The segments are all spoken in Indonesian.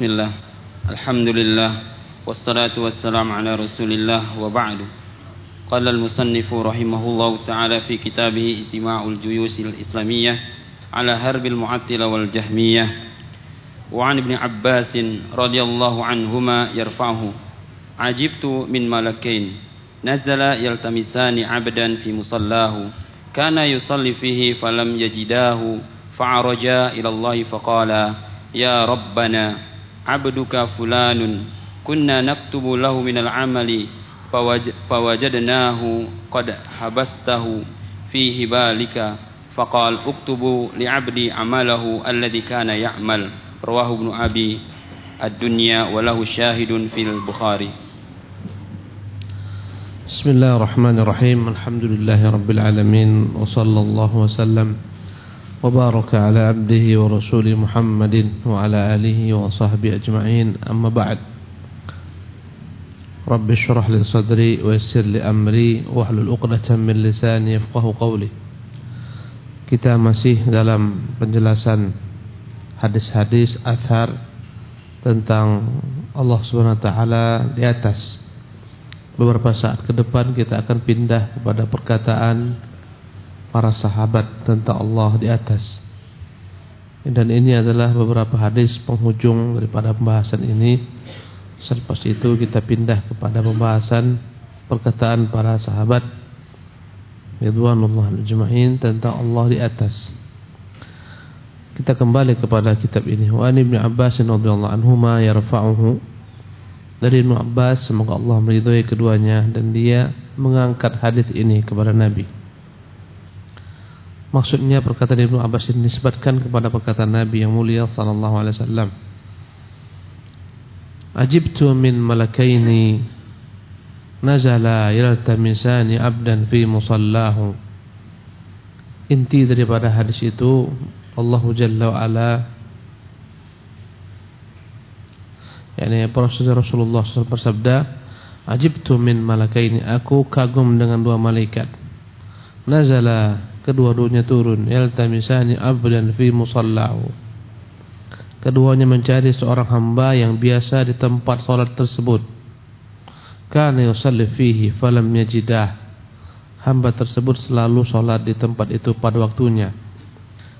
بسم الله. الحمد لله والصلاة والسلام على رسول الله وبعد. قال المصنف رحمه الله تعالى في كتابه اجتماع الجيوش الإسلامية على هرب المعطلة والجهمية. وعن ابن عباس رضي الله عنهما يرفعه. عجبت من ملكين. نزل يلتمسان عبدا في مصلاه. كان يصلي فيه فلم يجداه. فعرجا إلى الله فقالا يا ربنا عبدك فلان. كنا نكتب له من العمل. فوجدناه قد حبسته في هبالك. فقال اكتبوا لعبدي عمله الذي كان يعمل. رواه ابن أبي الدنيا وله شاهد في البخاري. بسم الله الرحمن الرحيم. الحمد لله رب العالمين. وصلى الله وسلم وبارك على عبده ورسوله محمد وعلى آله وصحبه أجمعين أما بعد رب اشرح لي صدري ويسر لي أمري واحلل عقدة من لساني يفقه قولي kita masih dalam penjelasan hadis-hadis athar tentang Allah Subhanahu wa taala di atas. Beberapa saat ke depan kita akan pindah kepada perkataan para sahabat tentang Allah di atas. Dan ini adalah beberapa hadis penghujung daripada pembahasan ini. Selepas itu kita pindah kepada pembahasan perkataan para sahabat Ridwanullah al-Juma'in tentang Allah di atas. Kita kembali kepada kitab ini. Wa Ibn Abbas radhiyallahu anhuma yarfa'uhu dari Ibn Abbas semoga Allah meridhai keduanya dan dia mengangkat hadis ini kepada Nabi. Maksudnya perkataan Ibnu Abbas ini kepada perkataan Nabi yang mulia sallallahu alaihi wasallam. Ajibtu min malakaini nazala yaltamisani abdan fi musallahu. Inti daripada hadis itu Allah Jalla wa ala yakni Rasulullah SAW bersabda Ajibtu min malakaini aku kagum dengan dua malaikat nazala kedua-duanya turun. Yaltamisani abdan fi musallahu keduanya mencari seorang hamba yang biasa di tempat salat tersebut. Kana yusalli falam yajidah. Hamba tersebut selalu salat di tempat itu pada waktunya.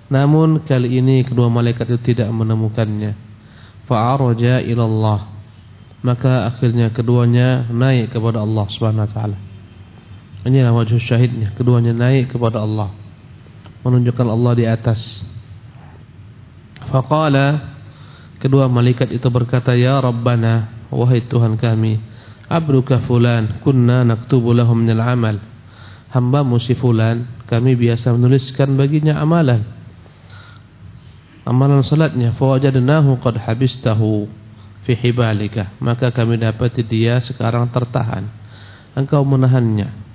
Namun kali ini kedua malaikat itu tidak menemukannya. Fa'araja ila Allah maka akhirnya keduanya naik kepada Allah Subhanahu wa taala Inilah wajah syahidnya. Keduanya naik kepada Allah. Menunjukkan Allah di atas. Faqala kedua malaikat itu berkata, "Ya Rabbana, wahai Tuhan kami, abruka fulan kunna naktubu lahum minal amal." Hamba si fulan, kami biasa menuliskan baginya amalan. Amalan salatnya, fawajadnahu qad habistahu fi hibalika. Maka kami dapati dia sekarang tertahan. Engkau menahannya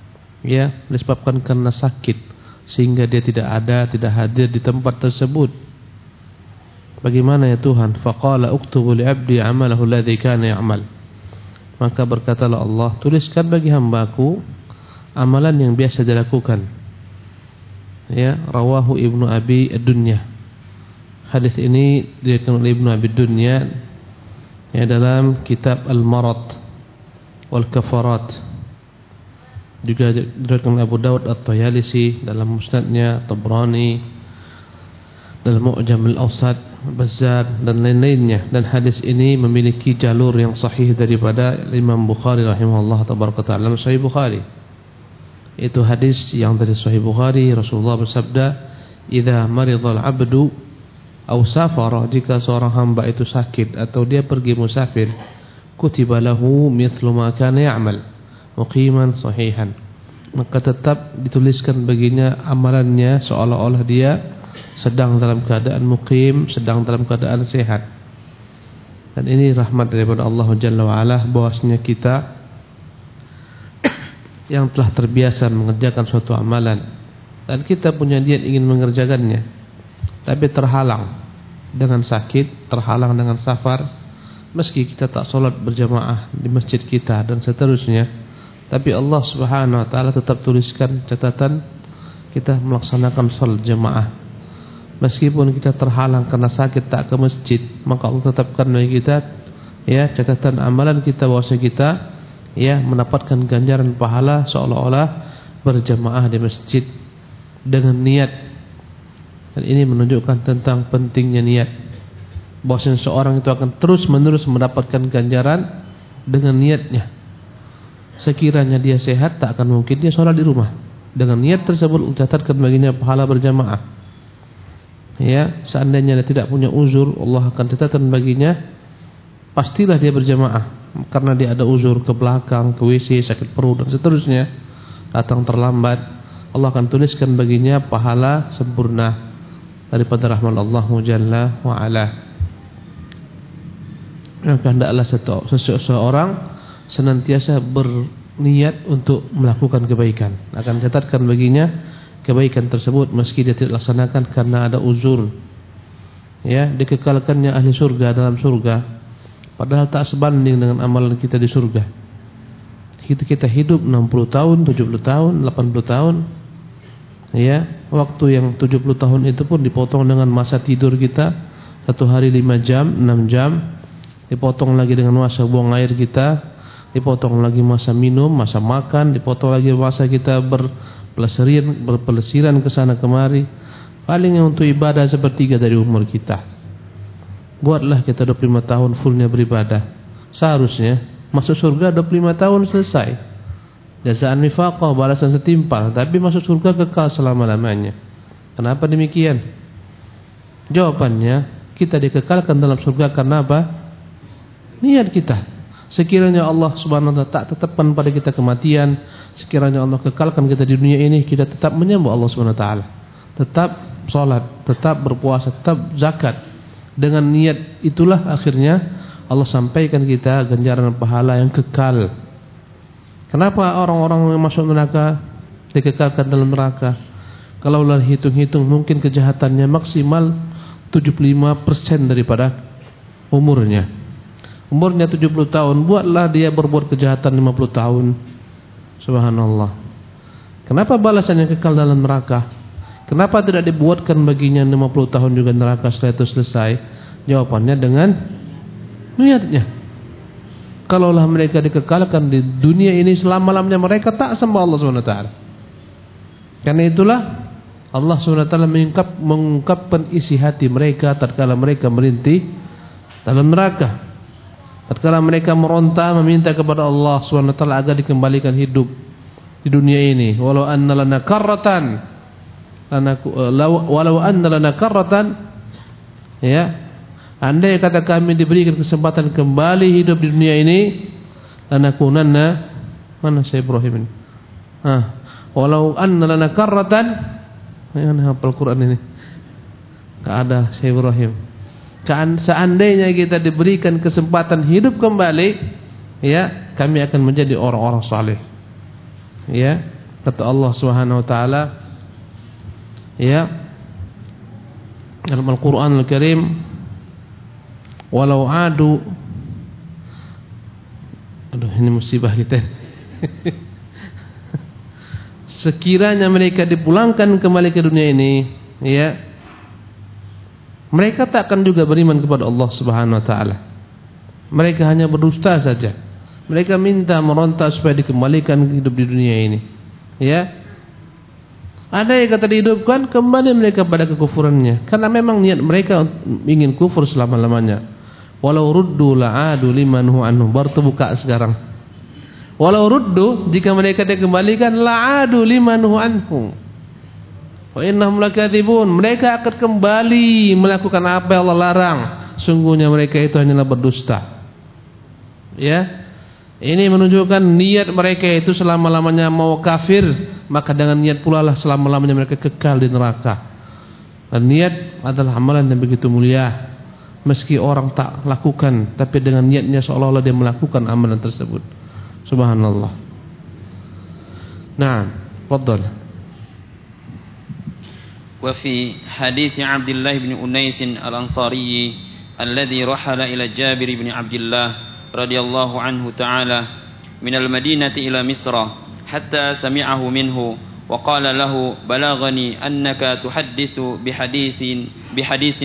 ya disebabkan karena sakit sehingga dia tidak ada tidak hadir di tempat tersebut. Bagaimana ya Tuhan? Faqala uktubu li 'abdi 'amalahu alladhi kana ya'mal. Maka berkatalah Allah tuliskan bagi hambaku amalan yang biasa dilakukan. Ya rawahu ibnu abi ad-dunya hadis ini diriwayatkan oleh ibnu abi ad-dunya ya dalam kitab al-marad wal kafarat juga diriwayatkan Abu Dawud At-Tayalisi dalam musnadnya Tabrani dalam Mu'jam al-Awsat Bazzar dan lain-lainnya. Dan hadis ini memiliki jalur yang sahih daripada Imam Bukhari rahimahullah tabaraka taala dalam Sahih Bukhari. Itu hadis yang dari Sahih Bukhari Rasulullah bersabda idza maridhal 'abdu aw safara jika seorang hamba itu sakit atau dia pergi musafir kutiba lahu mithlu ma kana ya'mal muqiman sahihan maka tetap dituliskan baginya amalannya seolah-olah dia sedang dalam keadaan mukim, sedang dalam keadaan sehat. Dan ini rahmat daripada Allah Jalla wa ala bahwasanya kita yang telah terbiasa mengerjakan suatu amalan dan kita punya niat ingin mengerjakannya tapi terhalang dengan sakit, terhalang dengan safar meski kita tak solat berjamaah di masjid kita dan seterusnya tapi Allah Subhanahu wa taala tetap tuliskan catatan kita melaksanakan salat jemaah. meskipun kita terhalang karena sakit tak ke masjid maka Allah tetapkan bagi kita ya catatan amalan kita bahwasanya kita ya mendapatkan ganjaran pahala seolah-olah berjamaah di masjid dengan niat. Dan ini menunjukkan tentang pentingnya niat. Bahwasanya seorang itu akan terus-menerus mendapatkan ganjaran dengan niatnya sekiranya dia sehat tak akan mungkin dia sholat di rumah. Dengan niat tersebut catatkan baginya pahala berjamaah. Ya seandainya dia tidak punya uzur Allah akan catatkan baginya pastilah dia berjamaah. Karena dia ada uzur ke belakang ke WC sakit perut dan seterusnya datang terlambat Allah akan tuliskan baginya pahala sempurna daripada rahmat Allah Jalla wa ala maka hendaklah seseorang senantiasa berniat untuk melakukan kebaikan. Akan catatkan baginya kebaikan tersebut meski dia tidak laksanakan karena ada uzur. Ya dikekalkannya ahli surga dalam surga padahal tak sebanding dengan amalan kita di surga. Kita kita hidup 60 tahun 70 tahun 80 tahun. Ya waktu yang 70 tahun itu pun dipotong dengan masa tidur kita. Satu hari 5 jam 6 jam. Dipotong lagi dengan masa buang air kita dipotong lagi masa minum masa makan dipotong lagi masa kita ber pelesiran berpelesiran ke sana kemari. Paling untuk ibadah sepertiga dari umur kita. Buatlah kita 25 tahun fullnya beribadah. Seharusnya masuk surga 25 tahun selesai. Jasaan nifaqah balasan setimpal. Tapi masuk surga kekal selama-lamanya. Kenapa demikian? Jawabannya kita dikekalkan dalam surga karena apa? Niat kita sekiranya Allah subhanahu wa ta'ala tak tetapkan pada kita kematian Sekiranya Allah kekalkan kita di dunia ini Kita tetap menyembah Allah SWT Tetap sholat Tetap berpuasa Tetap zakat. Dengan niat itulah akhirnya Allah sampaikan kita ganjaran pahala yang kekal. Kenapa orang-orang yang masuk neraka Dikekalkan dalam neraka? Kalau lah hitung-hitung Mungkin kejahatannya maksimal 75% daripada umurnya Umurnya 70 tahun Buatlah dia berbuat kejahatan 50 tahun Subhanallah. Kenapa balasannya kekal dalam neraka? Kenapa tidak dibuatkan baginya 50 tahun juga neraka setelah itu selesai? Jawabannya dengan niatnya. Kalaulah mereka dikekalkan di dunia ini selama-lamanya mereka tak sembah Allah SWT. Karena itulah Allah SWT mengungkap, mengungkapkan isi hati mereka tatkala mereka merintih dalam neraka. Tatkala mereka meronta meminta kepada Allah SWT agar dikembalikan hidup di dunia ini. Walau anna lana karratan walau anna lana karratan ya. Andai kata kami diberikan kesempatan kembali hidup di dunia ini, lanakunanna mana Syekh Ibrahim ini? Ah, walau anna lana karratan mana hafal Quran ini? Tak ada Syekh Ibrahim seandainya kita diberikan kesempatan hidup kembali ya kami akan menjadi orang-orang saleh ya kata Allah Subhanahu wa taala ya dalam Al-Qur'anul Karim walau adu aduh ini musibah kita. Sekiranya mereka dipulangkan kembali ke dunia ini ya mereka tak akan juga beriman kepada Allah Subhanahu wa taala. Mereka hanya berdusta saja. Mereka minta meronta supaya dikembalikan hidup di dunia ini. Ya. Ada yang kata dihidupkan kembali mereka pada kekufurannya karena memang niat mereka ingin kufur selama-lamanya. Walau ruddu la'adu liman hu anhu. Baru sekarang. Walau ruddu jika mereka dikembalikan la'adu liman hu anhu. Wa innahum lakadzibun. Mereka akan kembali melakukan apa yang Allah larang. Sungguhnya mereka itu hanyalah berdusta. Ya. Ini menunjukkan niat mereka itu selama-lamanya mau kafir, maka dengan niat pula lah selama-lamanya mereka kekal di neraka. Dan niat adalah amalan yang begitu mulia. Meski orang tak lakukan, tapi dengan niatnya seolah-olah dia melakukan amalan tersebut. Subhanallah. Nah, fadhal. وفي حديث عبد الله بن أنيس الأنصاري الذي رحل إلى جابر بن عبد الله رضي الله عنه تعالى من المدينة إلى مصر حتى سمعه منه وقال له بلغني أنك تحدث بحديث بحديث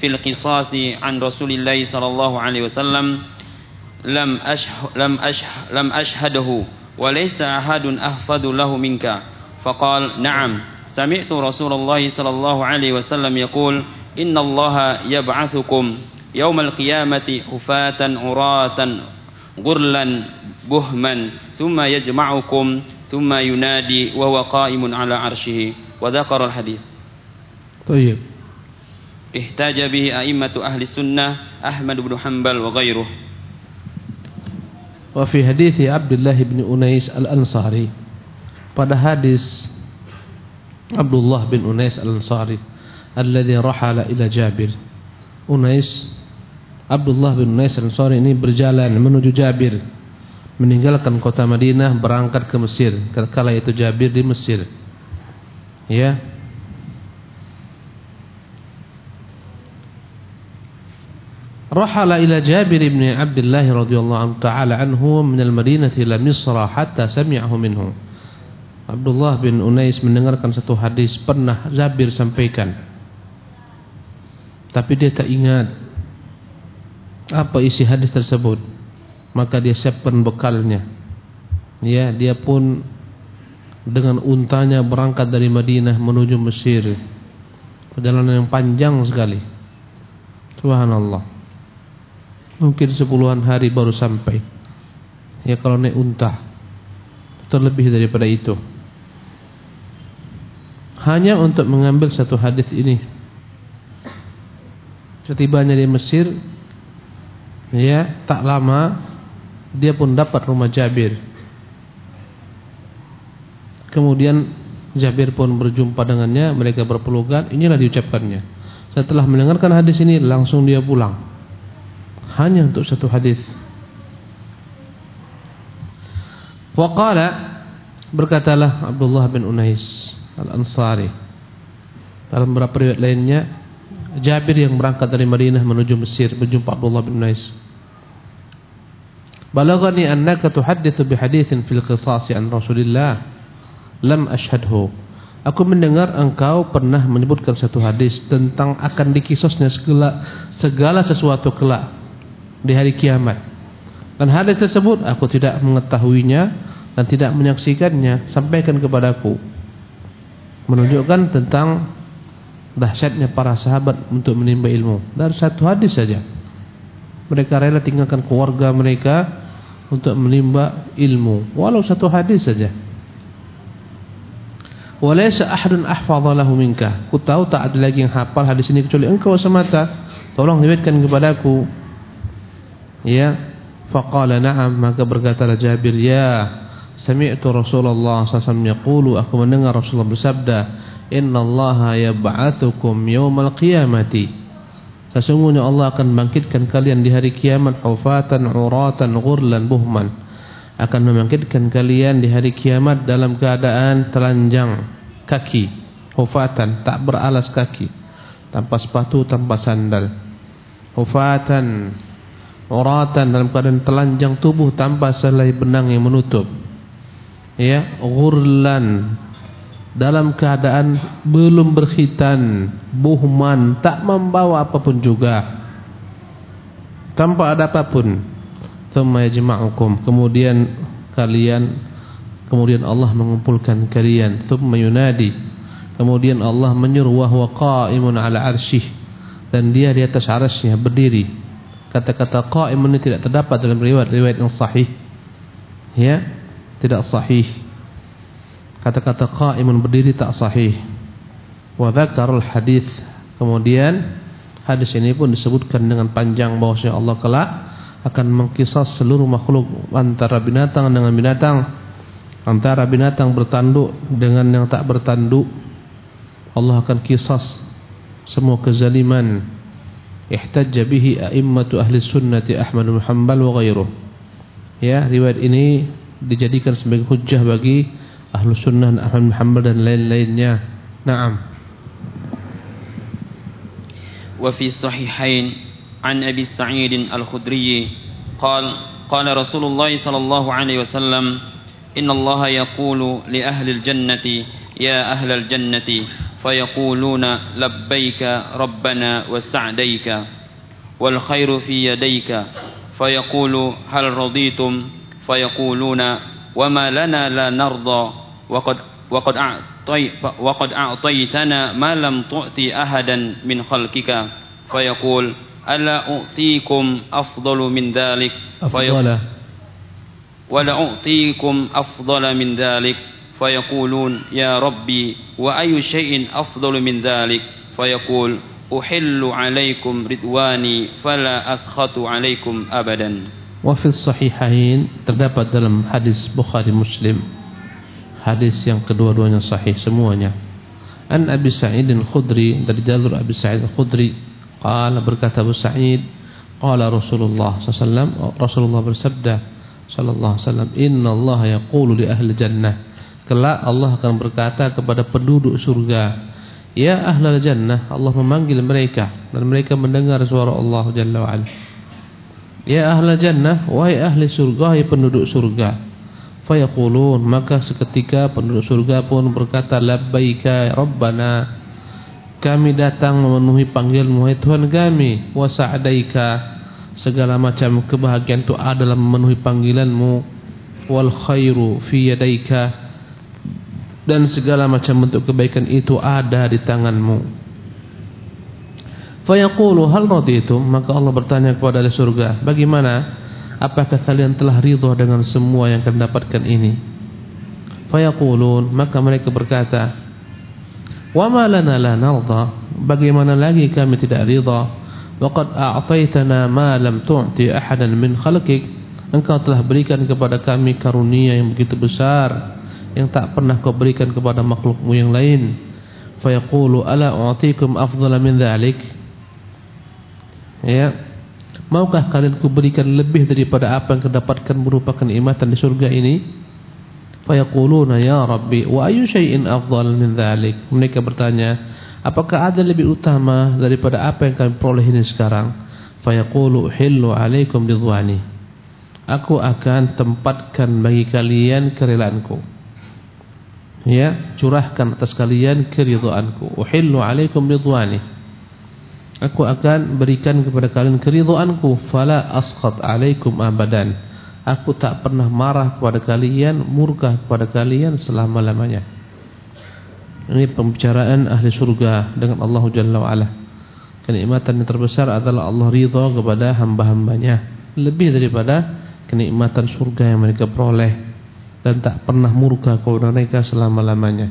في القصاص عن رسول الله صلى الله عليه وسلم لم أشه لم أشه لم أشهده وليس أحد أحفظ له منك فقال نعم سمعت رسول الله صلى الله عليه وسلم يقول إن الله يبعثكم يوم القيامة حفاة عراة غرلا بهما ثم يجمعكم ثم ينادي وهو قائم على عرشه. وذكر الحديث. طيب. احتاج به أئمة أهل السنة أحمد بن حنبل وغيره. وفي حديث عبد الله بن أنيس الأنصاري pada hadis Abdullah bin Unais al-Ansari alladhi rahala ila Jabir. Unais Abdullah bin Unais al-Ansari ini berjalan menuju Jabir meninggalkan kota Madinah berangkat ke Mesir. Kala itu Jabir di Mesir. Ya. Rahala ila Jabir bin Abdullah radhiyallahu taala anhu min al-Madinah ila Misr hatta sami'ahu minhu Abdullah bin Unais mendengarkan satu hadis pernah Jabir sampaikan tapi dia tak ingat apa isi hadis tersebut maka dia siapkan bekalnya. Ya, dia pun dengan untanya berangkat dari Madinah menuju Mesir. Perjalanan yang panjang sekali. Subhanallah. Mungkin sepuluhan hari baru sampai. Ya kalau naik unta. Terlebih daripada itu. Hanya untuk mengambil satu hadis ini. Ketibanya di Mesir, ya tak lama dia pun dapat rumah Jabir. Kemudian Jabir pun berjumpa dengannya, mereka berpelukan, inilah diucapkannya. Setelah mendengarkan hadis ini langsung dia pulang. Hanya untuk satu hadis. Waqala berkatalah Abdullah bin Unais Al-Ansari dalam beberapa riwayat lainnya Jabir yang berangkat dari Madinah menuju Mesir berjumpa Abdullah bin Unais Balagani annaka tuhadditsu bihaditsin fil qisasi an Rasulillah lam ashhadhu. Aku mendengar engkau pernah menyebutkan satu hadis tentang akan dikisosnya segala segala sesuatu kelak di hari kiamat. Dan hadis tersebut aku tidak mengetahuinya dan tidak menyaksikannya, sampaikan kepadaku. Menunjukkan tentang dahsyatnya para sahabat untuk menimba ilmu. Dari satu hadis saja. Mereka rela tinggalkan keluarga mereka untuk menimba ilmu. Walau satu hadis saja. Walaysa ahadun ahfadha lahu minka. Ku tahu tak ada lagi yang hafal hadis ini kecuali engkau semata. Tolong riwayatkan kepadaku ya. Faqala na'am. Maka berkata Jabir ya sami'tu Rasulullah sallallahu yaqulu aku mendengar Rasulullah bersabda innallaha yab'atsukum yaumal qiyamati Sesungguhnya Allah akan bangkitkan kalian di hari kiamat hufatan, uratan, ghurlan, buhman. Akan membangkitkan kalian di hari kiamat dalam keadaan telanjang kaki, hufatan, tak beralas kaki, tanpa sepatu, tanpa sandal. Hufatan, uratan dalam keadaan telanjang tubuh tanpa selai benang yang menutup. Ya, ghurlan, dalam keadaan belum berkhitan, buhman, tak membawa apa pun juga. Tanpa ada apa pun. Thumma yajma'ukum. Kemudian kalian kemudian Allah mengumpulkan kalian. Thumma yunadi. Kemudian Allah menyuruh wahwa qa'imun 'ala 'arsyih dan dia di atas arasnya berdiri. Kata-kata qa'imun ini tidak terdapat dalam riwayat-riwayat yang sahih. Ya, tidak sahih. kata-kata qa'imun berdiri tak sahih. Wa dzakarul hadis. Kemudian hadis ini pun disebutkan dengan panjang bahwasanya Allah kelak akan mengkisas seluruh makhluk antara binatang dengan binatang, antara binatang bertanduk dengan yang tak bertanduk. Allah akan kisas semua kezaliman. Ihtajja bihi a'immatu ahli sunnati Ahmad bin Hanbal wa ghairuh. Ya, riwayat ini dijadikan sebagai hujjah bagi ahlu sunnah Ahmad Muhammad dan lain-lainnya. Naam. Fi sahihain an Abi Sa'id Al-Khudri قال قال رسول الله صلى الله عليه وسلم إن الله يقول لأهل الجنة يا أهل الجنة فيقولون لبيك ربنا وسعديك والخير في يديك فيقول هل رضيتم فيقولون وما لنا لا نرضى وقد وقد أعطي وقد أعطيتنا ما لم تؤتي أحدا من خلقك. فيقول ألا أعطيكم أفضل من ذلك؟ أفضل. ولا أعطيكم أفضل من ذلك؟ فيقولون يا ربي وأي شيء أفضل من ذلك؟ فيقول أحل عليكم رضواني فلا أسخط عليكم أبدا. Wafil sahihain terdapat dalam hadis Bukhari Muslim. Hadis yang kedua-duanya sahih semuanya. An Abi Sa'id Al-Khudri dari jalur Abi Sa'id Al-Khudri qala berkata Abu Sa'id qala Rasulullah sallallahu Rasulullah bersabda sallallahu alaihi wasallam inna Allah yaqulu li ahli jannah kelak Allah akan berkata kepada penduduk surga ya ahli jannah Allah memanggil mereka dan mereka mendengar suara Allah jalla wa ala Ya ahlal jannah Wahai ahli surga Wahai penduduk surga. Fayaqulun Maka seketika penduduk surga pun berkata Labbaika Rabbana Kami datang memenuhi panggilanmu Wahai Tuhan kami. Wasa'adaika Segala macam kebahagiaan itu adalah memenuhi panggilanmu. Wal khairu fi yadaika dan segala macam bentuk kebaikan itu ada di tanganmu. Fayaqulu hal raditum maka Allah bertanya kepada ahli surga, bagaimana? Apakah kalian telah ridha dengan semua yang kalian dapatkan ini? Fayaqulun maka mereka berkata, "Wa ma lana la narda?" Bagaimana lagi kami tidak ridha? Waqad a'taitana ma lam tu'ti ahadan min khalqik. Engkau telah berikan kepada kami karunia yang begitu besar yang tak pernah kau berikan kepada makhlukmu yang lain fayaqulu ala u'tikum afdhala min dhalik ya. Maukah kalian kuberikan lebih daripada apa yang kedapatkan merupakan nikmatan di surga ini? Fayaquluna ya rabbi wa ayu syai'in afdhal min dhalik? Mereka bertanya apakah ada lebih utama daripada apa yang kami peroleh ini sekarang? Fayaqulu hillu alaikum ridwani. Aku akan tempatkan bagi kalian kerelaanku. Ya curahkan atas kalian keridhaanku. Uhillu alaikum ridwani aku akan berikan kepada kalian keridhaanku fala asqat alaikum abadan. Aku tak pernah marah kepada kalian murka kepada kalian selama-lamanya. Ini pembicaraan ahli surga dengan Allah Jalla wa ala kenikmatan yang terbesar adalah Allah ridha kepada hamba-hambanya. Lebih daripada kenikmatan surga yang mereka peroleh. Dan tak pernah murka kepada mereka selama-lamanya.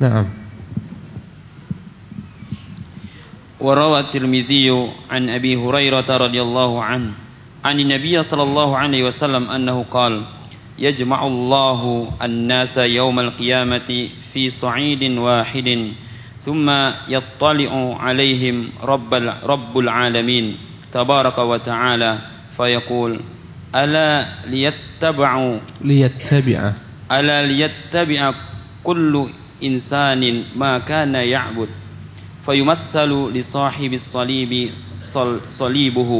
Naam. وروى الترمذي عن أبي هريرة رضي الله عنه عن النبي صلى الله عليه وسلم أنه قال يجمع الله الناس يوم القيامة في صعيد واحد ثم يطلع عليهم رب رب العالمين تبارك وتعالى فيقول ألا ليتبعوا ليتبع. ألا ليتبع كل إنسان ما كان يعبد؟ فيمثل لصاحب الصليب صليبه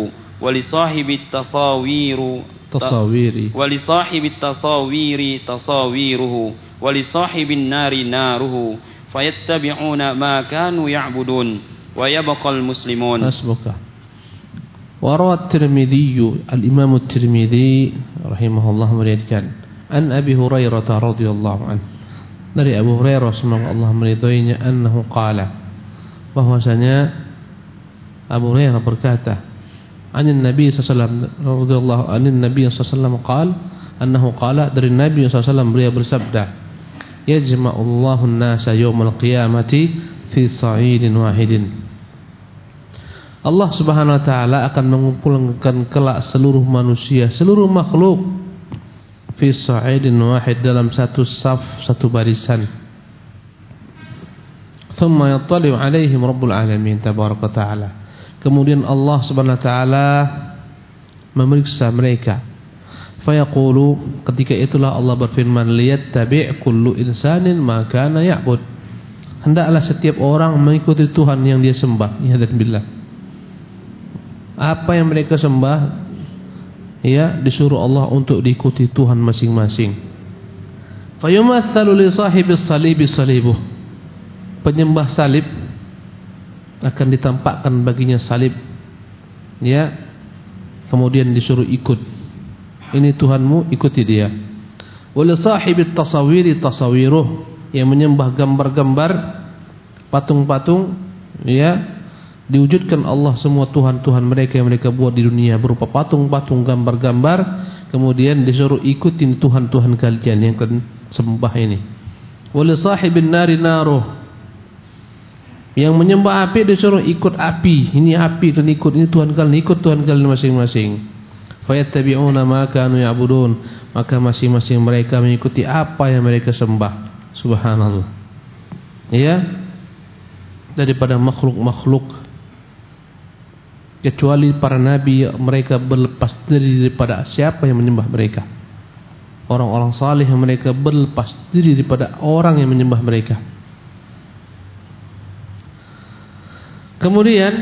ولصاحب التصاوير تصاوير. ولصاحب التصاوير تصاويره ولصاحب النار ناره. فيتبعون ما كانوا يعبدون ويبقى المسلمون. أسبك وروى الترمذي الإمام الترمذي رحمه الله meriwayatkan an Abi Hurairah radhiyallahu anhu dari Abu Hurairah semoga Allah meridhoinya annahu qala bahwasanya Abu Hurairah berkata anin Nabi sallallahu radhiyallahu anin Nabi sallallahu qala annahu qala dari Nabi sallallahu beliau bersabda yajma'u Allahu an-nasa yawmal qiyamati fi sa'idin wahidin Allah Subhanahu wa taala akan mengumpulkan kelak seluruh manusia, seluruh makhluk fi sa'idin wahid dalam satu saf, satu barisan. Thumma yattali'u 'alaihim Rabbul alamin tabaraka ta'ala. Kemudian Allah Subhanahu wa taala memeriksa mereka. Fayaqulu ketika itulah Allah berfirman liyattabi' kullu insanin ma kana ya'bud. Hendaklah setiap orang mengikuti Tuhan yang dia sembah. Ya billah apa yang mereka sembah ya disuruh Allah untuk diikuti Tuhan masing-masing li salibi salibuh. Penyembah salib akan ditampakkan baginya salib. Ya. Kemudian disuruh ikut. Ini Tuhanmu, ikuti dia. Wa li sahibit tasawiri tasawiruh yang menyembah gambar-gambar patung-patung ya diwujudkan Allah semua tuhan-tuhan mereka yang mereka buat di dunia berupa patung-patung gambar-gambar kemudian disuruh ikutin tuhan-tuhan kalian yang kalian sembah ini wali sahibin nari naruh yang menyembah api disuruh ikut api. Ini api dan ikut ini tuhan kalian ikut tuhan kalian masing-masing. Fayattabi'una ma kanu ya'budun. Maka masing-masing mereka mengikuti apa yang mereka sembah. Subhanallah. Ya? Daripada makhluk-makhluk. Kecuali para nabi mereka berlepas diri daripada siapa yang menyembah mereka. Orang-orang saleh mereka berlepas diri daripada orang yang menyembah mereka Kemudian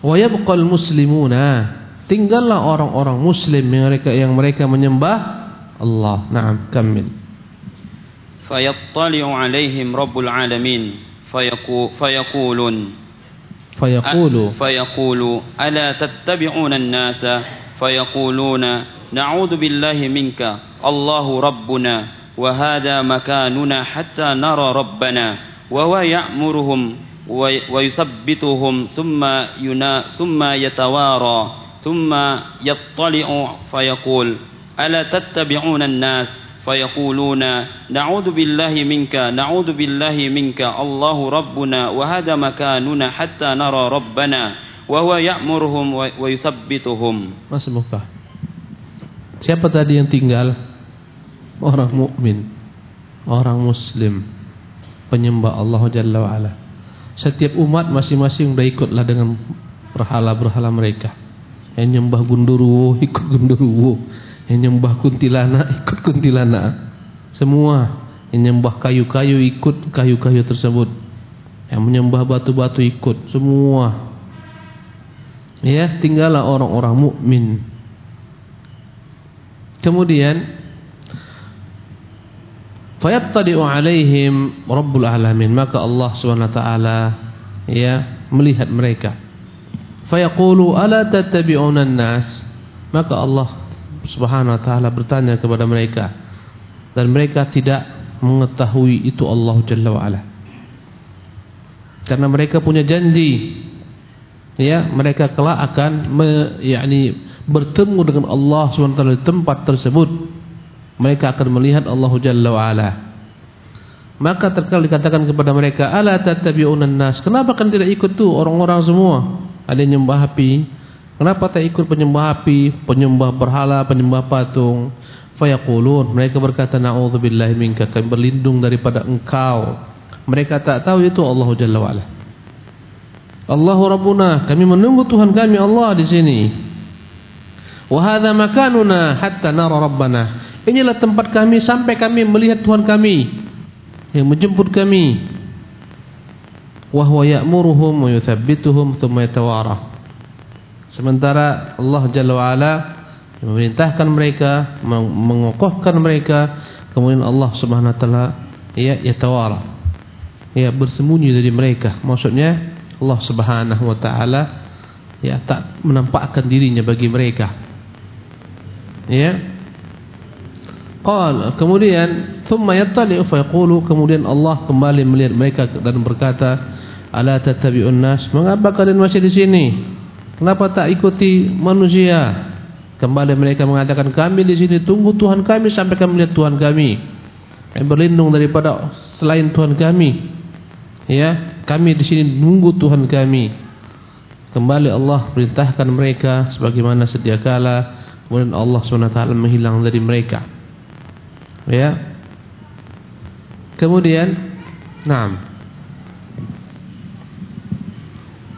wayabqal muslimuna tinggallah orang-orang muslim yang mereka yang mereka menyembah Allah. Naam, kamil. Fayattali'u 'alaihim rabbul 'alamin fayaqulun. Fayaqulu. Fayaqulu ala tattabi'una an-nasa? Fayaquluna na'udzu billahi minka. Allahu rabbuna. Wa hadha makanuna hatta nara rabbana. Wa huwa ya'muruhum ويثبتهم ثم ينا ثم يتوارى ثم يطلع فيقول ألا تتبعون الناس فيقولون نعوذ بالله منك نعوذ بالله منك الله ربنا وهذا مكاننا حتى نرى ربنا وهو يأمرهم ويثبتهم Masih Mufah Siapa tadi yang tinggal? Orang mukmin, orang muslim, penyembah Allah Jalla wa'ala. Setiap umat masing-masing sudah ikutlah dengan berhala-berhala mereka. Yang nyembah gundurwo ikut gundurwo yang nyembah kuntilanak ikut kuntilanak. Semua yang nyembah kayu-kayu ikut kayu-kayu tersebut. Yang menyembah batu-batu ikut semua. Ya, tinggallah orang-orang mukmin. Kemudian fayattadi'u alaihim rabbul alamin maka Allah taala ya melihat mereka fayaqulu ala tattabi'una nas maka Allah Subhanahu wa taala bertanya kepada mereka dan mereka tidak mengetahui itu Allah Jalla wa ala. Karena mereka punya janji ya, mereka kelak akan me, yakni bertemu dengan Allah taala di tempat tersebut. Mereka akan melihat Allah Jalla wa. Maka terkala dikatakan kepada mereka, "Ala tattabi'unan nas?" Kenapa kan tidak ikut tuh orang-orang semua? Ada yang nyembah api, Kenapa tak ikut penyembah api, penyembah berhala, penyembah patung? Fayaqulun, mereka berkata na'udzubillahi minka, kami berlindung daripada engkau. Mereka tak tahu itu Allah Jalla wa. Allahu Rabbuna, kami menunggu Tuhan kami Allah di sini. Wa hadza makanuna hatta nara Rabbana. Inilah tempat kami sampai kami melihat Tuhan kami yang menjemput kami. Wa huwa ya'muruhum wa yuthabbituhum thumma. Sementara Allah Jalla wa'ala memerintahkan mereka, mengokohkan mereka, kemudian Allah Subhanahu wa taala ya yatawara. Ya bersembunyi dari mereka. Maksudnya Allah Subhanahu wa taala ya tak menampakkan dirinya bagi mereka. Ya. Qal kemudian thumma yattali'u fa yaqulu kemudian Allah kembali melihat mereka dan berkata ala tattabi'un nas mengapa kalian masih di sini Kenapa tak ikuti manusia? Kembali mereka mengatakan kami di sini tunggu Tuhan kami sampai kami melihat Tuhan kami. Kami berlindung daripada selain Tuhan kami. Ya, kami di sini nunggu Tuhan kami. Kembali Allah perintahkan mereka sebagaimana sedia kala. Kemudian Allah SWT menghilang dari mereka. Ya. Kemudian, naam.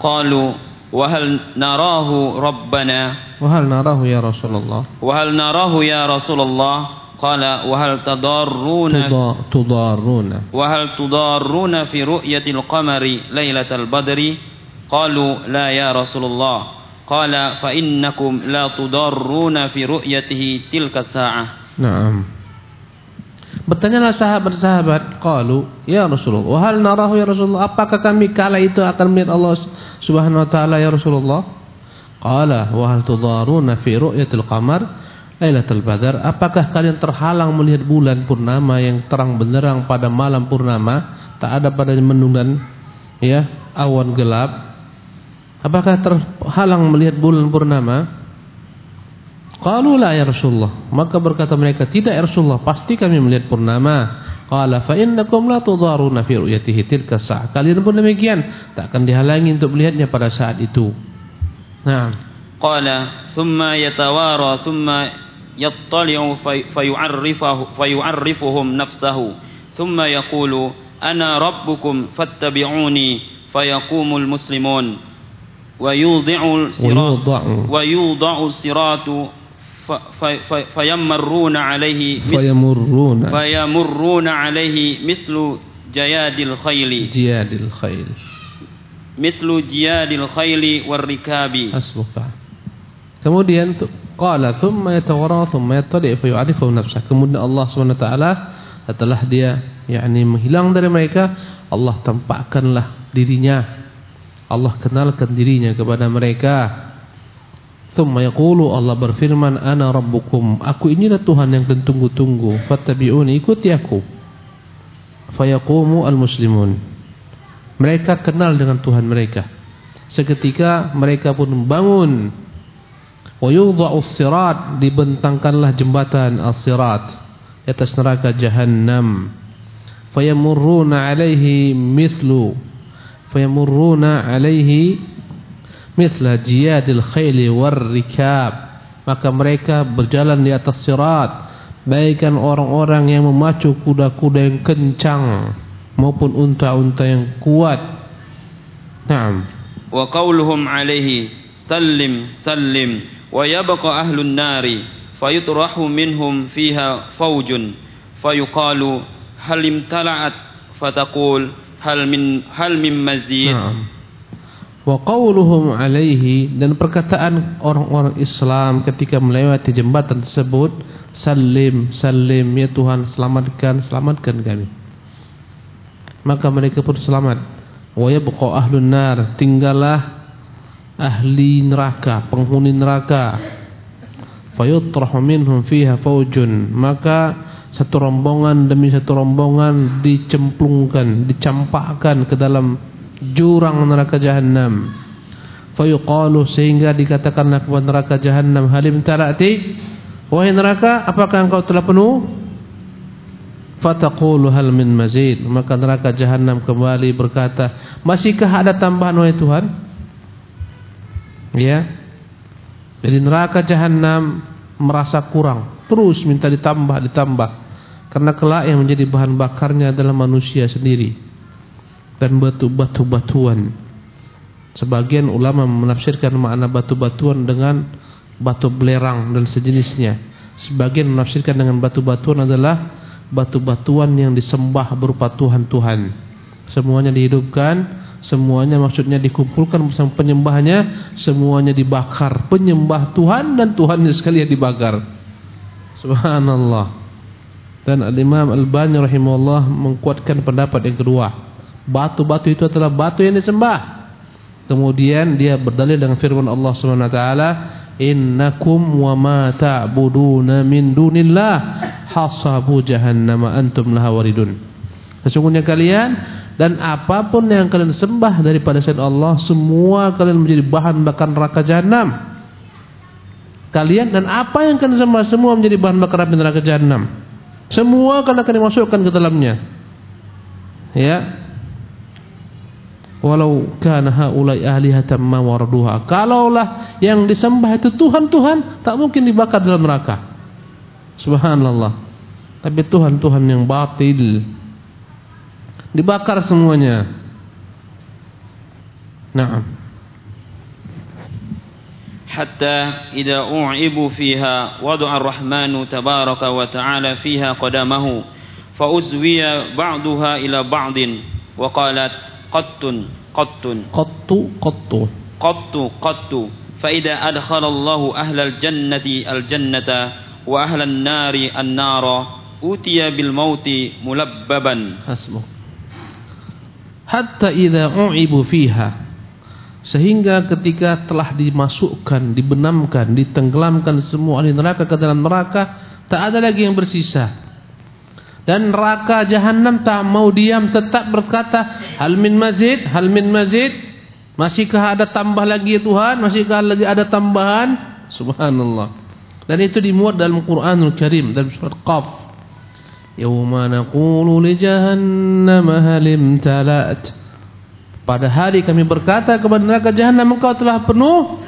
Qalu وهل نراه ربنا وهل نراه يا رسول الله وهل نراه يا رسول الله قال وهل تضارون تضارون وهل تضارون في رؤية القمر ليلة البدر قالوا لا يا رسول الله قال فإنكم لا تضارون في رؤيته تلك الساعة نعم Bertanyalah sahabat-sahabat, qalu, ya Rasulullah, wa hal narahu ya Rasulullah? Apakah kami kala itu akan melihat Allah Subhanahu wa taala ya Rasulullah? Qala, wa hal tudaruna fi ru'yatil qamar lailatul badar? Apakah kalian terhalang melihat bulan purnama yang terang benderang pada malam purnama? Tak ada pada mendung ya, awan gelap. Apakah terhalang melihat bulan purnama? Qalu la ya Rasulullah. Maka berkata mereka, tidak ya Rasulullah, pasti kami melihat purnama. Qala fa innakum la tudaruna fi ru'yatihi tilka sa'ah. Kalian pun demikian, tak akan dihalangi untuk melihatnya pada saat itu. Nah. Qala thumma yatawara thumma yattali'u fayu'arrifuhu fayu'arrifuhum nafsahu. Thumma yaqulu ana rabbukum fattabi'uni fayaqumul muslimun sirat wa yudha'u siratu فيمرون عليه فيمرون فيمرون عليه مثل جياد الخيل جياد الخيل مثل جياد الخيل والركاب حسبك kemudian qala thumma yatawara thumma yattali fa yu'arifu nafsah kemudian Allah Subhanahu wa taala setelah dia yakni menghilang dari mereka Allah tampakkanlah dirinya Allah kenalkan dirinya kepada mereka Thumma yaqulu Allah berfirman ana rabbukum. Aku inilah Tuhan yang kalian tunggu-tunggu. Fattabi'uni ikuti aku. Fayaqumu almuslimun. Mereka kenal dengan Tuhan mereka. Seketika mereka pun bangun wa yudha'u sirat dibentangkanlah jembatan as-sirat atas neraka jahannam. Fayamurruna alaihi mithlu. Fayamurruna alaihi misla jiyadil khayli war rikab. Maka mereka berjalan di atas sirat. Baikkan orang-orang yang memacu kuda-kuda yang kencang maupun unta-unta yang kuat. Na'am. Wa qawluhum alaihi sallim sallim wa yabqa ahlun nari fayutrahu minhum fiha fawjun fayuqalu hal imtala'at? Fataqul hal min hal min mazid? Na'am wa qawluhum alaihi dan perkataan orang-orang Islam ketika melewati jembatan tersebut salim salim ya Tuhan selamatkan selamatkan kami. Maka mereka pun selamat. Wa yabqa ahlun nar tinggallah ahli neraka penghuni neraka. Fayutrahu minhum fiha faujun. Maka satu rombongan demi satu rombongan dicemplungkan dicampakkan ke dalam jurang neraka jahanam fayuqalu sehingga dikatakanlah kepada neraka jahanam halim tarati wahai neraka apakah engkau telah penuh? Fataqulu hal min mazid. Maka neraka jahanam kembali berkata masihkah ada tambahan wahai Tuhan? Ya. Jadi neraka jahanam merasa kurang. Terus minta ditambah ditambah. Karena kelak yang menjadi bahan bakarnya adalah manusia sendiri dan batu-batu-batuan. Sebagian ulama menafsirkan makna batu-batuan dengan batu belerang dan sejenisnya. Sebagian menafsirkan dengan batu-batuan adalah batu-batuan yang disembah berupa Tuhan-Tuhan. Semuanya dihidupkan, semuanya maksudnya dikumpulkan bersama penyembahnya, semuanya dibakar. Penyembah Tuhan dan Tuhannya sekalian dibakar. Subhanallah. Dan Al-Imam Al-Bani rahimahullah mengkuatkan pendapat yang kedua. Batu-batu itu adalah batu yang disembah. Kemudian dia berdalil dengan firman Allah Subhanahu wa taala, "Innakum wa ma ta'buduna min dunillah hasabu jahannama antum laha waridun." Sesungguhnya kalian dan apa pun yang kalian sembah daripada selain Allah semua kalian menjadi bahan bakar neraka jahanam. Kalian dan apa yang kalian sembah semua menjadi bahan bakar api neraka jahanam. Semua kalian akan dimasukkan ke dalamnya. Ya, walau kana haulai ahlihatan ma waraduha kalaulah yang disembah itu Tuhan-Tuhan tak mungkin dibakar dalam neraka. Subhanallah. Tapi Tuhan-Tuhan yang batil. Dibakar semuanya. Na'am. Hatta idza u'ibu fiha wada'a ar-rahmanu tabaraka wa ta'ala fiha qadamahu fa uzwiya ila ba'din wa qalat qattun qattun. Qattu qattu. Qattu qattu. Fa idza adkhala Allahu ahlal jannati al jannata wa ahlan nari an nara utiya bil mauti mulabbaban. Hatta idza u'ibu fiha. Sehingga ketika telah dimasukkan, dibenamkan, ditenggelamkan semua ahli neraka ke dalam neraka, tak ada lagi yang bersisa dan neraka jahanam tak mau diam tetap berkata hal min mazid hal min mazid. Masihkah ada tambah lagi ya Tuhan? Masihkah lagi ada tambahan? Subhanallah. Dan itu dimuat dalam Quranul Karim dalam surat Qaf. Yawma naqulu li jahannam hal Pada hari kami berkata kepada neraka jahannam engkau telah penuh.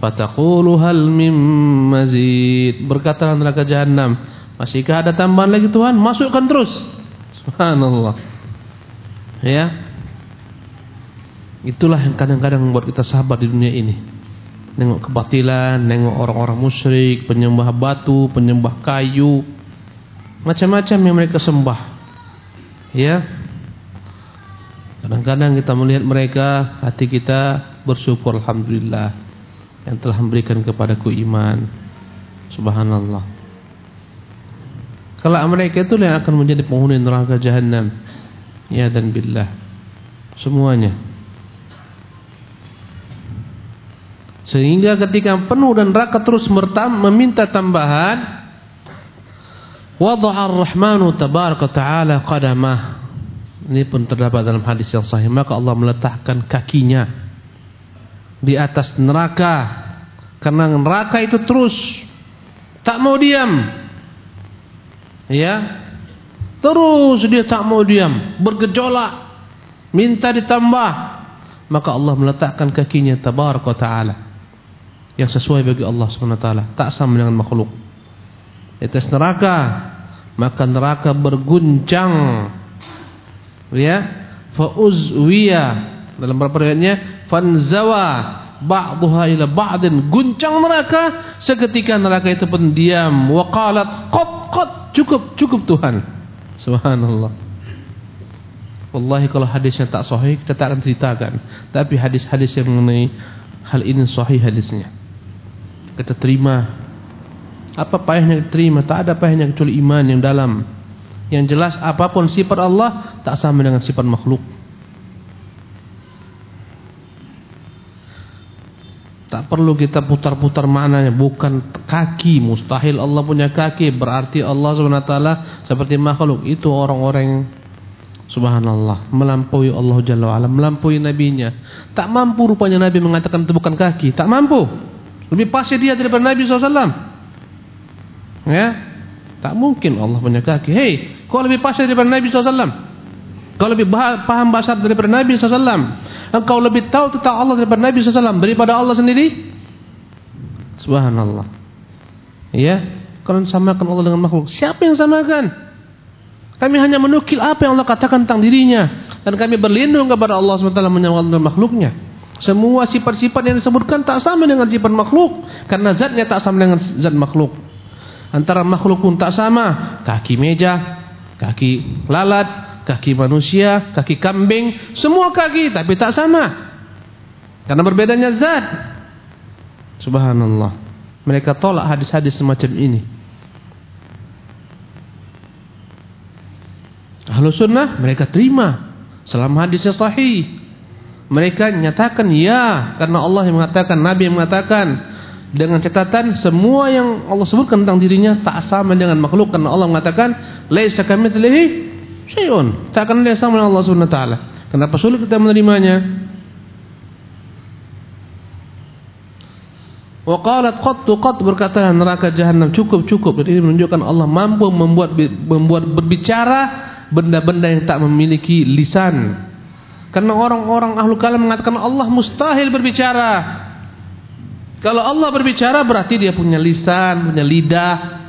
Fataqulu hal mim mazid? Berkata neraka jahannam Masihkah ada tambahan lagi Tuhan Masukkan terus Subhanallah Ya Itulah yang kadang-kadang membuat kita sabar di dunia ini Nengok kebatilan Nengok orang-orang musyrik Penyembah batu Penyembah kayu macam-macam yang mereka sembah. Ya. Kadang-kadang kita melihat mereka, hati kita bersyukur alhamdulillah yang telah memberikan kepadaku iman. Subhanallah. Kalau mereka itu yang akan menjadi penghuni neraka jahanam. Ya dan billah. Semuanya. Sehingga ketika penuh dan neraka terus meminta tambahan, Wada'a ar-Rahmanu tabaraka ta'ala qadamah. Ini pun terdapat dalam hadis yang sahih. Maka Allah meletakkan kakinya di atas neraka. Karena neraka itu terus tak mau diam. Ya. Terus dia tak mau diam, bergejolak, minta ditambah. Maka Allah meletakkan kakinya tabaraka ta'ala. Yang sesuai bagi Allah Subhanahu wa taala, tak sama dengan makhluk. Atas neraka. Maka neraka berguncang. Ya. Fa dalam beberapa riwayatnya fanzawa ba'daha ila ba'din. Guncang neraka seketika neraka itu pun diam. Wa qalat cukup cukup Tuhan. Subhanallah. Wallahi kalau hadisnya tak sahih kita tak akan ceritakan. Tapi hadis-hadis yang mengenai hal ini sahih hadisnya. Kita terima. Apa payahnya diterima? Tak ada payahnya kecuali iman yang dalam. Yang jelas apa pun sifat Allah tak sama dengan sifat makhluk. Tak perlu kita putar-putar maknanya. Bukan kaki. Mustahil Allah punya kaki. Berarti Allah SWT seperti makhluk. Itu orang-orang subhanallah. Melampaui Allah Jalla wa'ala. Melampaui nabinya. Tak mampu rupanya Nabi mengatakan itu bukan kaki. Tak mampu. Lebih pasti dia daripada Nabi SAW. Ya, tak mungkin Allah punya kaki. Hei, kau lebih pasal daripada Nabi SAW. Kau lebih paham bahasa daripada Nabi SAW. Engkau lebih tahu tentang Allah daripada Nabi SAW daripada Allah sendiri. Subhanallah. Ya, kalian samakan Allah dengan makhluk. Siapa yang samakan? Kami hanya menukil apa yang Allah katakan tentang dirinya dan kami berlindung kepada Allah SWT menyamakan makhluknya. Semua sifat-sifat yang disebutkan tak sama dengan sifat makhluk karena zatnya tak sama dengan zat makhluk. Antara makhluk pun tak sama. Kaki meja, kaki lalat, kaki manusia, kaki kambing, semua kaki tapi tak sama. Karena berbedanya zat. Subhanallah. Mereka tolak hadis-hadis semacam ini. Ahlu sunnah mereka terima selama hadisnya sahih. Mereka nyatakan ya karena Allah yang mengatakan, Nabi yang mengatakan dengan catatan semua yang Allah sebutkan tentang dirinya tak sama dengan makhluk karena Allah mengatakan laisa kamitslihi syai'un. Tak akan ada sama dengan Allah Subhanahu wa taala. Kenapa sulit kita menerimanya? Wa qalat qattu qat berkata neraka jahanam cukup cukup dan ini menunjukkan Allah mampu membuat membuat berbicara benda-benda yang tak memiliki lisan. Karena orang-orang ahlu kalam mengatakan Allah mustahil berbicara. Kalau Allah berbicara berarti dia punya lisan, punya lidah,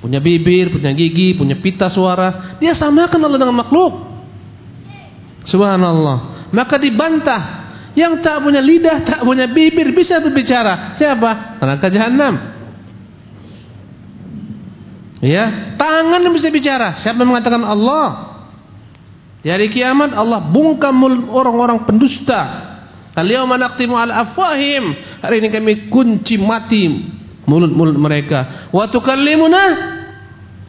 punya bibir, punya gigi, punya pita suara. Dia samakan Allah dengan makhluk. Subhanallah. Maka dibantah. Yang tak punya lidah, tak punya bibir bisa berbicara. Siapa? Neraka jahanam. Ya, tangan bisa bicara. Siapa yang mengatakan Allah? Di hari kiamat Allah bungkam orang-orang pendusta Al-yawma naqtimu ala afwahim. Hari ini kami kunci mati mulut-mulut mereka. Wa tukallimuna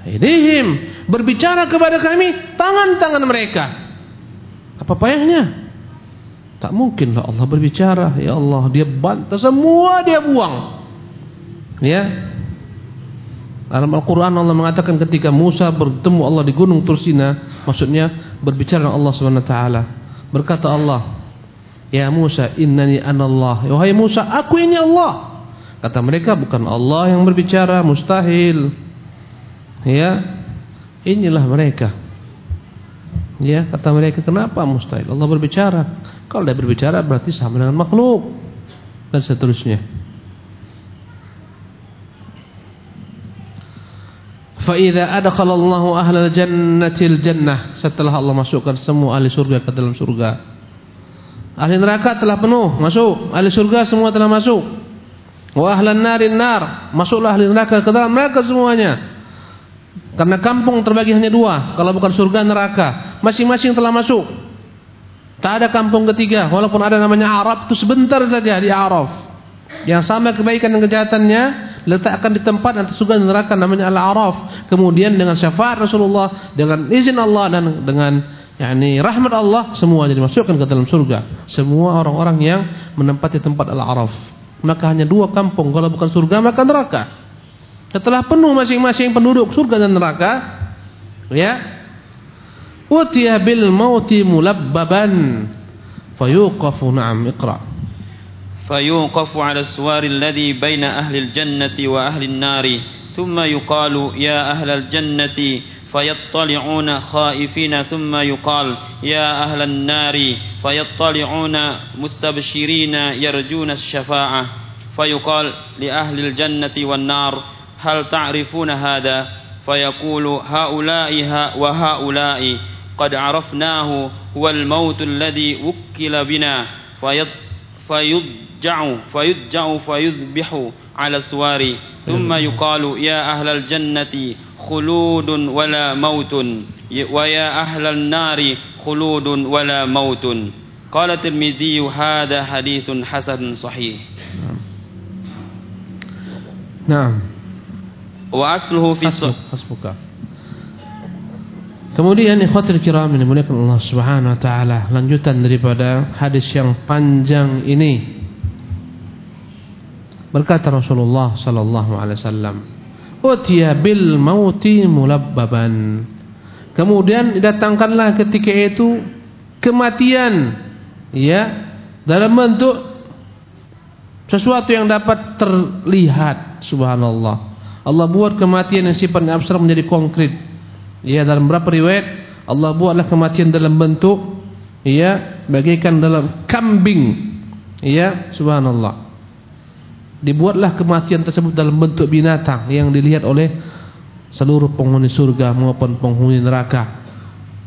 aydihim. berbicara kepada kami tangan-tangan mereka. Apa payahnya? Tak mungkinlah Allah berbicara. Ya Allah, dia bantah semua dia buang. Ya. Dalam Al-Quran Allah mengatakan ketika Musa bertemu Allah di gunung Tursina, maksudnya berbicara Allah Taala. Berkata Allah, Ya Musa, innani anallah. Ya wahai Musa, aku ini Allah. Kata mereka bukan Allah yang berbicara, mustahil. Ya, inilah mereka. Ya, kata mereka kenapa mustahil? Allah berbicara. Kalau dia berbicara berarti sama dengan makhluk dan seterusnya. Fa'idha adakhalallahu ahlal jannatil jannah Setelah Allah masukkan semua ahli surga ke dalam surga Ahli neraka telah penuh Masuk Ahli surga semua telah masuk Wa ahlan narin nar Masuklah ahli neraka ke dalam neraka semuanya Karena kampung terbagi hanya dua Kalau bukan surga neraka Masing-masing telah masuk Tak ada kampung ketiga Walaupun ada namanya Arab Itu sebentar saja di Araf Yang sama kebaikan dan kejahatannya letakkan di tempat nanti surga neraka namanya Al-Araf. Kemudian dengan syafaat Rasulullah, dengan izin Allah dan dengan yakni rahmat Allah semuanya dimasukkan ke dalam surga. Semua orang-orang yang menempati tempat Al-Araf. Maka hanya dua kampung kalau bukan surga maka neraka. Setelah penuh masing-masing penduduk surga dan neraka, ya. Utiya bil mauti mulabbaban fayuqafu na'am iqra. Fayuqafu 'ala suwari alladhi baina ahli al-jannati wa ahli an-nari. ثم يقال يا أهل الجنة فيطلعون خائفين ثم يقال يا أهل النار فيطلعون مستبشرين يرجون الشفاعة فيقال لأهل الجنة والنار هل تعرفون هذا؟ فيقول هؤلاء وهؤلاء قد عرفناه هو الموت الذي وكل بنا فيض فيضجع فيضجع فيذبح على السوار ثم يقال يا أهل الجنة خلود ولا موت ويا أهل النار خلود ولا موت قال الترمذي هذا حديث حسن صحيح نعم وأصله في حسبك Kemudian ikhwatul kiram ini dimuliakan Allah Subhanahu wa taala, lanjutan daripada hadis yang panjang ini Berkata Rasulullah sallallahu alaihi wasallam, "Utiya bil mauti mulabbaban." Kemudian didatangkanlah ketika itu kematian ya dalam bentuk sesuatu yang dapat terlihat subhanallah. Allah buat kematian yang sifatnya abstrak menjadi konkret. Ya dalam beberapa riwayat Allah buatlah kematian dalam bentuk ya bagaikan dalam kambing. Ya subhanallah dibuatlah kematian tersebut dalam bentuk binatang yang dilihat oleh seluruh penghuni surga maupun penghuni neraka.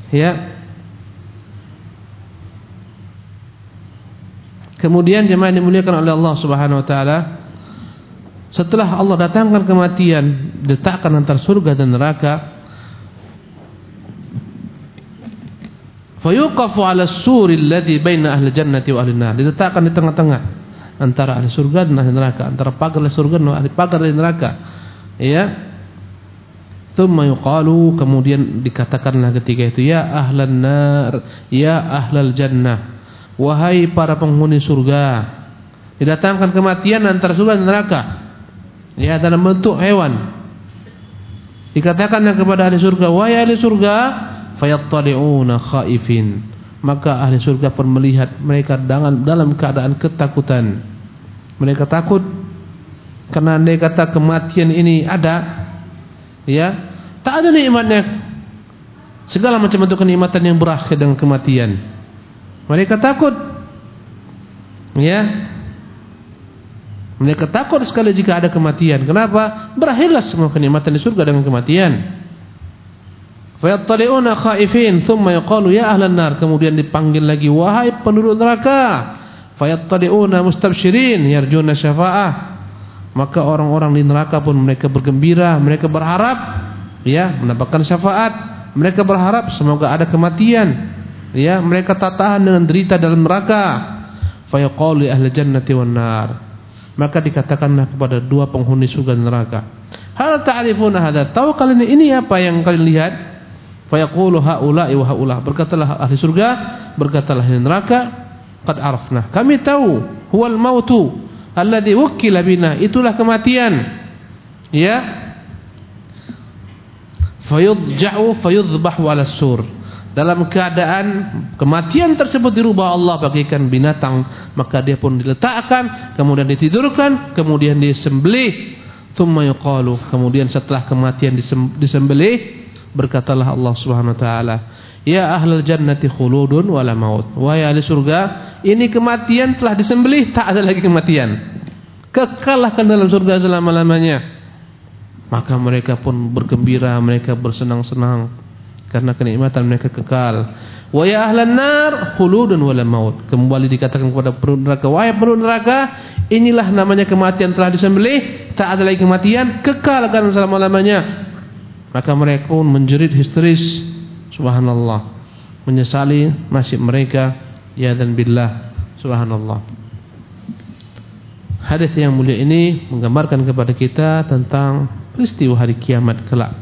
Ya. Kemudian jemaah dimuliakan oleh Allah Subhanahu wa taala setelah Allah datangkan kematian letakkan antara surga dan neraka fayuqafu 'ala as-suri alladhi baina ahli jannati wa ahli nar diletakkan di tengah-tengah antara ahli surga dan ahli neraka, antara pagar ahli surga dan ahli pagar ahli neraka. Ya. Tsumma yuqalu kemudian dikatakanlah ketika itu ya ahlan nar, ya ahlal jannah. Wahai para penghuni surga. Didatangkan kematian antara surga dan neraka. Ya dalam bentuk hewan. Dikatakanlah kepada ahli surga, wahai ahli surga, fayattali'una khaifin maka ahli surga pun melihat mereka dalam dalam keadaan ketakutan. Mereka takut karena andai kata kematian ini ada, ya, tak ada nikmatnya. Segala macam bentuk kenikmatan yang berakhir dengan kematian. Mereka takut. Ya. Mereka takut sekali jika ada kematian. Kenapa? Berakhirlah semua kenikmatan di surga dengan kematian. Fayattali'una khaifin thumma yuqalu ya ahlan nar. Kemudian dipanggil lagi wahai penduduk neraka fayattali'una mustabsyirin yarjuna syafa'ah. Maka orang-orang di neraka pun mereka bergembira mereka berharap ya mendapatkan syafaat. Mereka berharap semoga ada kematian ya mereka tak tahan dengan derita dalam neraka. Fayaqulu ahli jannati wan nar. Maka dikatakanlah kepada dua penghuni surga neraka hal ta'rifuna hadza tahu kalian ini apa yang kalian lihat Fayaqulu haula'i wa haula. Berkatalah ahli surga, berkatalah ahli neraka, qad arafna. Kami tahu huwal mautu alladhi wukkila bina. Itulah kematian. Ya. Fayudja'u fayudhbahu 'ala sur. Dalam keadaan kematian tersebut dirubah Allah bagaikan binatang, maka dia pun diletakkan, kemudian ditidurkan, kemudian disembelih. Tsumma yuqalu, kemudian setelah kematian disembelih, berkatalah Allah Subhanahu wa taala, "Ya ahlal jannati khuludun wala maut." Wahai ahli surga, ini kematian telah disembelih, tak ada lagi kematian. Kekalahkan dalam surga selama-lamanya. Maka mereka pun bergembira, mereka bersenang-senang karena kenikmatan mereka kekal. Wa ya ahlan nar khuludun wala maut. Kembali dikatakan kepada penduduk neraka, wahai penduduk neraka, inilah namanya kematian telah disembelih, tak ada lagi kematian, kekal kan selama-lamanya. Maka mereka pun menjerit histeris. Subhanallah. Menyesali nasib mereka. Ya dan billah. Subhanallah. Hadis yang mulia ini Menggambarkan kepada kita Tentang peristiwa hari kiamat kelak.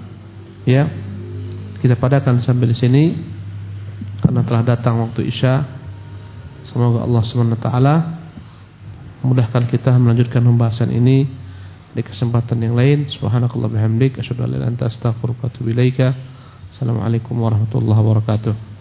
Ya. Kita padakan sampai di sini. Karena telah datang waktu isya. Semoga Allah SWT Mudahkan kita melanjutkan pembahasan ini di kesempatan yang lain. Subhanakallah bihamdik. Ilaha illa anta astaghfiruka wa atubu ilaika. Assalamualaikum warahmatullahi wabarakatuh